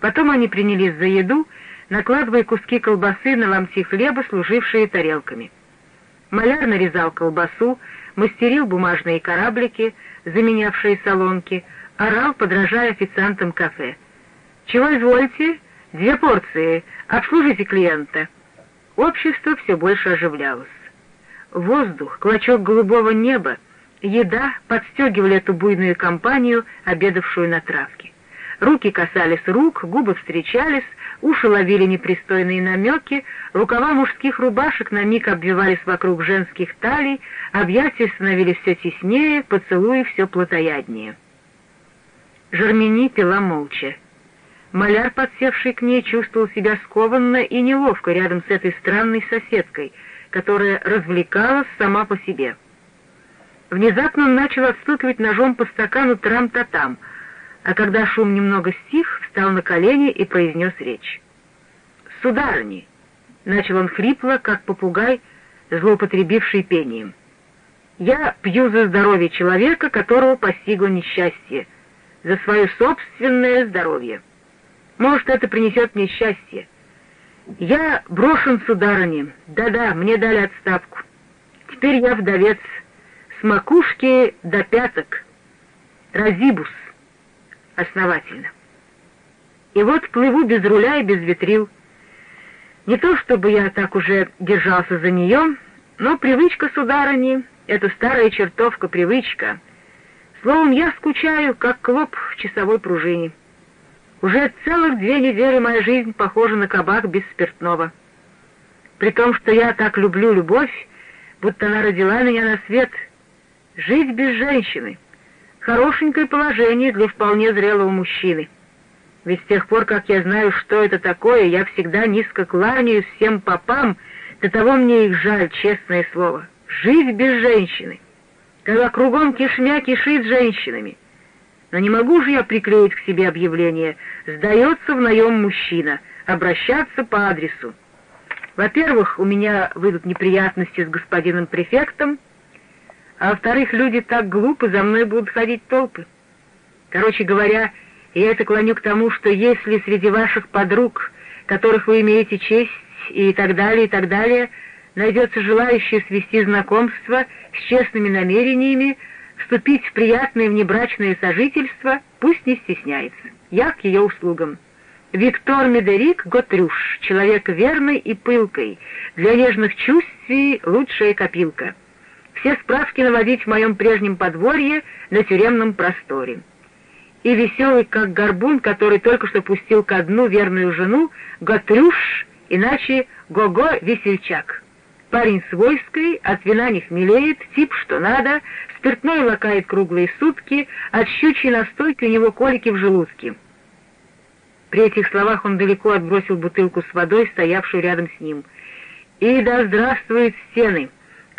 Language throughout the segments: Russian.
Потом они принялись за еду, накладывая куски колбасы на ломти хлеба, служившие тарелками. Маляр нарезал колбасу, мастерил бумажные кораблики, заменявшие солонки, орал, подражая официантам кафе. «Чего извольте? Две порции. Обслужите клиента». Общество все больше оживлялось. Воздух, клочок голубого неба, еда подстегивали эту буйную компанию, обедавшую на травке. Руки касались рук, губы встречались, уши ловили непристойные намеки, рукава мужских рубашек на миг обвивались вокруг женских талий, объятия становились все теснее, поцелуи все плотояднее. Жермени пила молча. Маляр, подсевший к ней, чувствовал себя скованно и неловко рядом с этой странной соседкой, которая развлекалась сама по себе. Внезапно он начал отстукивать ножом по стакану трам-та-там, а когда шум немного стих, встал на колени и произнес речь. «Сударыни!» — начал он хрипло, как попугай, злоупотребивший пением. «Я пью за здоровье человека, которого постигло несчастье, за свое собственное здоровье». Может, это принесет мне счастье. Я брошен, сударыня. Да-да, мне дали отставку. Теперь я вдовец. С макушки до пяток. Разибус. Основательно. И вот плыву без руля и без ветрил. Не то чтобы я так уже держался за нее, но привычка, сударыни, это старая чертовка привычка. Словом, я скучаю, как клоп в часовой пружине. Уже целых две недели моя жизнь похожа на кабак без спиртного. При том, что я так люблю любовь, будто она родила меня на свет. Жить без женщины — хорошенькое положение для вполне зрелого мужчины. Ведь с тех пор, как я знаю, что это такое, я всегда низко кланяюсь всем попам, до того мне их жаль, честное слово. Жить без женщины, когда кругом кишмя кишит женщинами — но не могу же я приклеить к себе объявление «Сдается в наем мужчина, обращаться по адресу». Во-первых, у меня выйдут неприятности с господином префектом, а во-вторых, люди так глупы, за мной будут ходить толпы. Короче говоря, я это клоню к тому, что если среди ваших подруг, которых вы имеете честь и так далее, и так далее, найдется желающий свести знакомство с честными намерениями, вступить в приятное внебрачное сожительство, пусть не стесняется. Я к ее услугам. Виктор Медерик Готрюш, человек верный и пылкой, для нежных чувствий лучшая копилка. Все справки наводить в моем прежнем подворье на тюремном просторе. И веселый, как горбун, который только что пустил ко дну верную жену, Готрюш, иначе Гого-весельчак. Парень свойской, от вина не хмелеет, тип что надо, спиртной лакает круглые сутки, от щучьей настойки у него колики в желудке. При этих словах он далеко отбросил бутылку с водой, стоявшую рядом с ним. «И да здравствуют стены!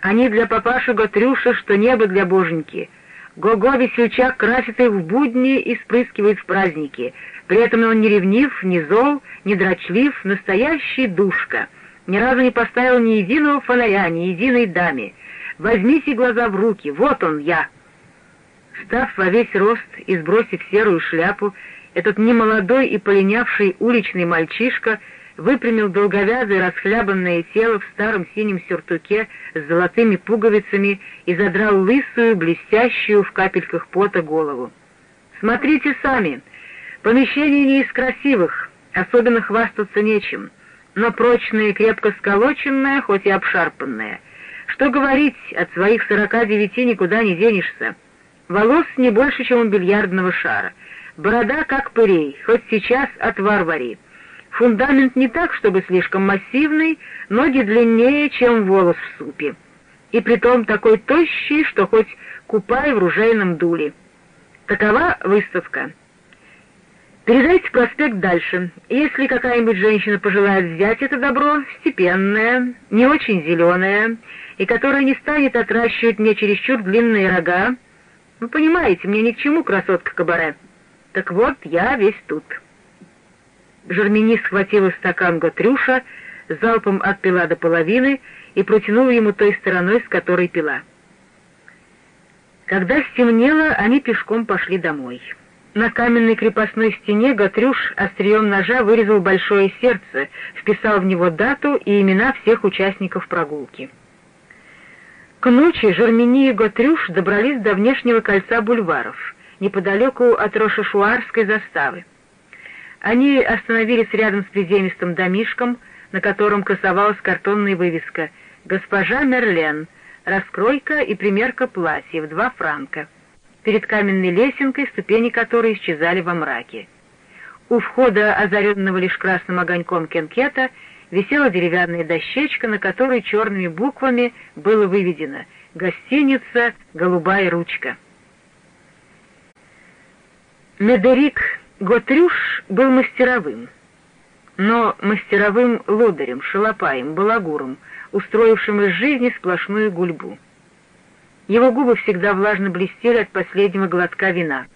Они для папаши Готрюша, что небо для боженьки!» Го-го весельчак красит их в будни и спрыскивает в праздники. При этом он не ревнив, не зол, не дрочлив, настоящий душка — ни разу не поставил ни единого фонаря, ни единой даме. Возьмите глаза в руки, вот он я!» Став во весь рост и сбросив серую шляпу, этот немолодой и полинявший уличный мальчишка выпрямил долговязое расхлябанное тело в старом синем сюртуке с золотыми пуговицами и задрал лысую, блестящую в капельках пота голову. «Смотрите сами, помещение не из красивых, особенно хвастаться нечем» но прочная и крепко сколоченная, хоть и обшарпанная. Что говорить, от своих сорока девяти никуда не денешься. Волос не больше, чем у бильярдного шара. Борода, как пырей, хоть сейчас отвар вари. Фундамент не так, чтобы слишком массивный, ноги длиннее, чем волос в супе. И притом такой тощий, что хоть купай в ружейном дуле. Такова выставка. Передайте проспект дальше. Если какая-нибудь женщина пожелает взять это добро, степенное, не очень зеленое, и которая не станет отращивать мне чересчур длинные рога, вы понимаете, мне ни к чему красотка кабаре. Так вот, я весь тут. Жермени схватила стакан Готрюша, залпом отпила до половины и протянула ему той стороной, с которой пила. Когда стемнело, они пешком пошли домой. На каменной крепостной стене Гатрюш острием ножа вырезал большое сердце, вписал в него дату и имена всех участников прогулки. К ночи Жермени и Готрюш добрались до внешнего кольца бульваров, неподалеку от Рошешуарской заставы. Они остановились рядом с приземистым домишком, на котором красовалась картонная вывеска «Госпожа Мерлен. Раскройка и примерка платьев. Два франка» перед каменной лесенкой, ступени которой исчезали во мраке. У входа, озаренного лишь красным огоньком кенкета, висела деревянная дощечка, на которой черными буквами было выведено «Гостиница «Голубая ручка». Медерик Готрюш был мастеровым, но мастеровым лодырем, шалопаем, балагуром, устроившим из жизни сплошную гульбу. Его губы всегда влажно блестели от последнего глотка вина.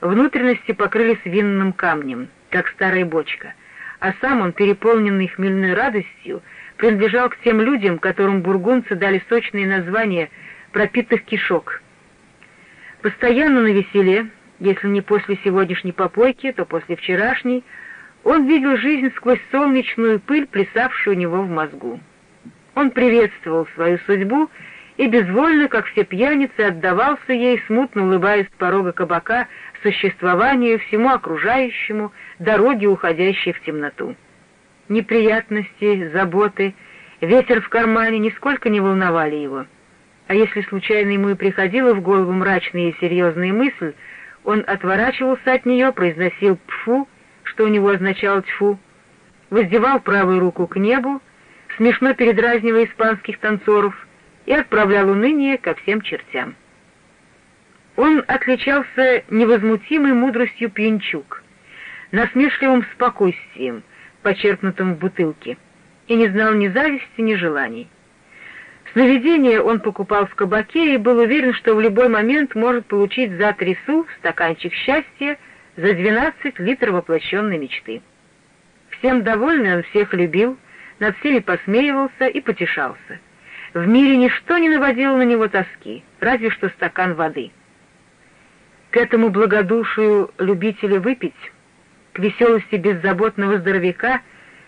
Внутренности покрылись винным камнем, как старая бочка, а сам он, переполненный хмельной радостью, принадлежал к тем людям, которым бургунцы дали сочные названия пропитых кишок. Постоянно на веселе, если не после сегодняшней попойки, то после вчерашней, он видел жизнь сквозь солнечную пыль, плясавшую у него в мозгу. Он приветствовал свою судьбу и безвольно, как все пьяницы, отдавался ей, смутно улыбаясь с порога кабака, существованию, всему окружающему, дороге, уходящей в темноту. Неприятности, заботы, ветер в кармане нисколько не волновали его. А если случайно ему и приходила в голову мрачная и серьезная мысль, он отворачивался от нее, произносил «пфу», что у него означало «тьфу», воздевал правую руку к небу, смешно передразнивая испанских танцоров, и отправлял уныние ко всем чертям. Он отличался невозмутимой мудростью пьянчук, насмешливым спокойствием, почерпнутым в бутылке, и не знал ни зависти, ни желаний. Сновидение он покупал в кабаке и был уверен, что в любой момент может получить за три су стаканчик счастья за двенадцать литров воплощенной мечты. Всем довольный он всех любил, над всеми посмеивался и потешался. В мире ничто не наводило на него тоски, разве что стакан воды. К этому благодушию любителя выпить, к веселости беззаботного здоровяка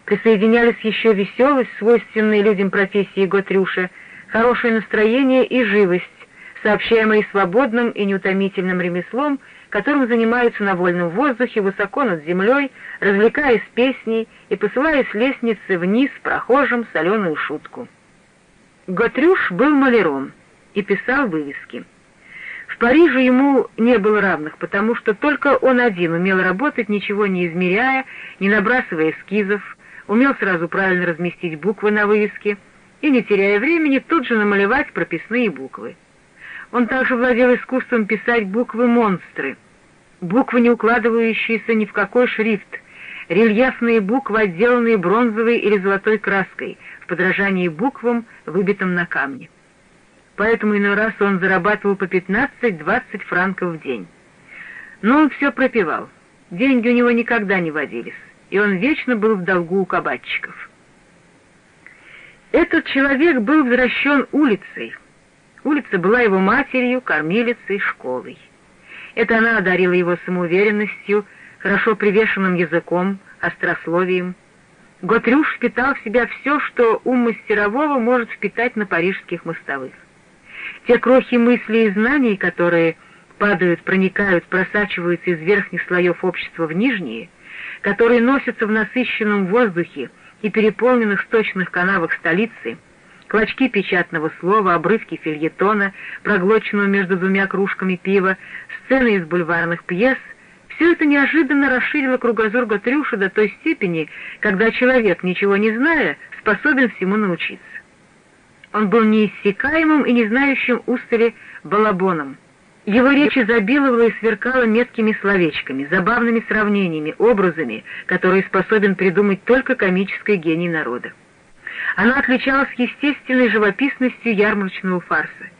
присоединялись еще веселость, свойственная людям профессии Готрюша, хорошее настроение и живость, сообщаемые свободным и неутомительным ремеслом, которым занимаются на вольном воздухе, высоко над землей, развлекаясь песней и посылая с лестницы вниз прохожим соленую шутку. Готрюш был маляром и писал вывески. В Париже ему не было равных, потому что только он один умел работать, ничего не измеряя, не набрасывая эскизов, умел сразу правильно разместить буквы на вывеске и, не теряя времени, тут же намалевать прописные буквы. Он также владел искусством писать буквы-монстры, буквы, не укладывающиеся ни в какой шрифт, рельефные буквы, отделанные бронзовой или золотой краской, подражании буквам, выбитым на камне. Поэтому иной раз он зарабатывал по 15-20 франков в день. Но он все пропивал. Деньги у него никогда не водились, и он вечно был в долгу у кабачиков. Этот человек был возвращен улицей. Улица была его матерью, кормилицей, школой. Это она одарила его самоуверенностью, хорошо привешенным языком, острословием, Готрюш впитал в себя все, что ум мастерового может впитать на парижских мостовых. Те крохи мыслей и знаний, которые падают, проникают, просачиваются из верхних слоев общества в нижние, которые носятся в насыщенном воздухе и переполненных сточных канавах столицы, клочки печатного слова, обрывки фильетона, проглоченного между двумя кружками пива, сцены из бульварных пьес — все это неожиданно расширило кругозор Готрюша до той степени, когда человек, ничего не зная, способен всему научиться. Он был неиссякаемым и не знающим устали балабоном. Его речь изобиловала и сверкала меткими словечками, забавными сравнениями, образами, которые способен придумать только комический гений народа. Она отличалась естественной живописностью ярмарочного фарса.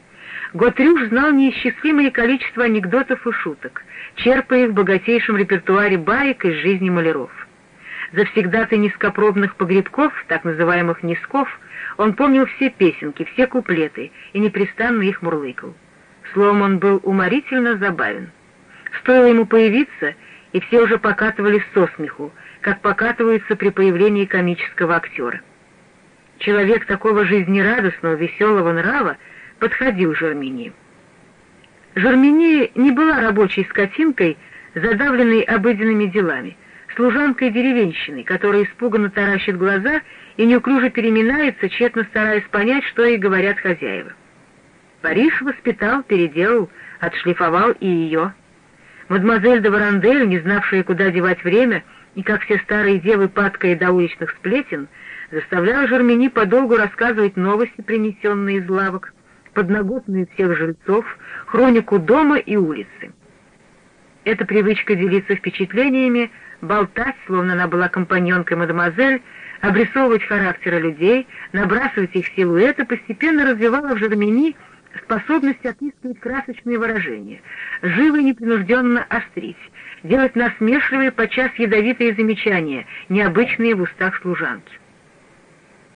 Готрюш знал неисчислимое количество анекдотов и шуток, черпая их в богатейшем репертуаре баек из жизни маляров. Завсегдатый низкопробных погребков, так называемых низков, он помнил все песенки, все куплеты и непрестанно их мурлыкал. Словом, он был уморительно забавен. Стоило ему появиться, и все уже покатывались со смеху, как покатываются при появлении комического актера. Человек такого жизнерадостного, веселого нрава подходил Жермени. Жермени не была рабочей скотинкой, задавленной обыденными делами, служанкой-деревенщиной, которая испуганно таращит глаза и неуклюже переминается, тщетно стараясь понять, что ей говорят хозяева. Париж воспитал, переделал, отшлифовал и ее. Мадемуазель де Варандель, не знавшая, куда девать время, и, как все старые девы, падкая до уличных сплетен, заставляла Жермени подолгу рассказывать новости, принесенные из лавок, подноготные всех жильцов, хронику дома и улицы. Эта привычка делиться впечатлениями, болтать, словно она была компаньонкой мадемуазель, обрисовывать характеры людей, набрасывать их силуэты, постепенно развивала в Жермени способность отыскивать красочные выражения, живо и непринужденно острить, делать насмешливые, подчас ядовитые замечания, необычные в устах служанки.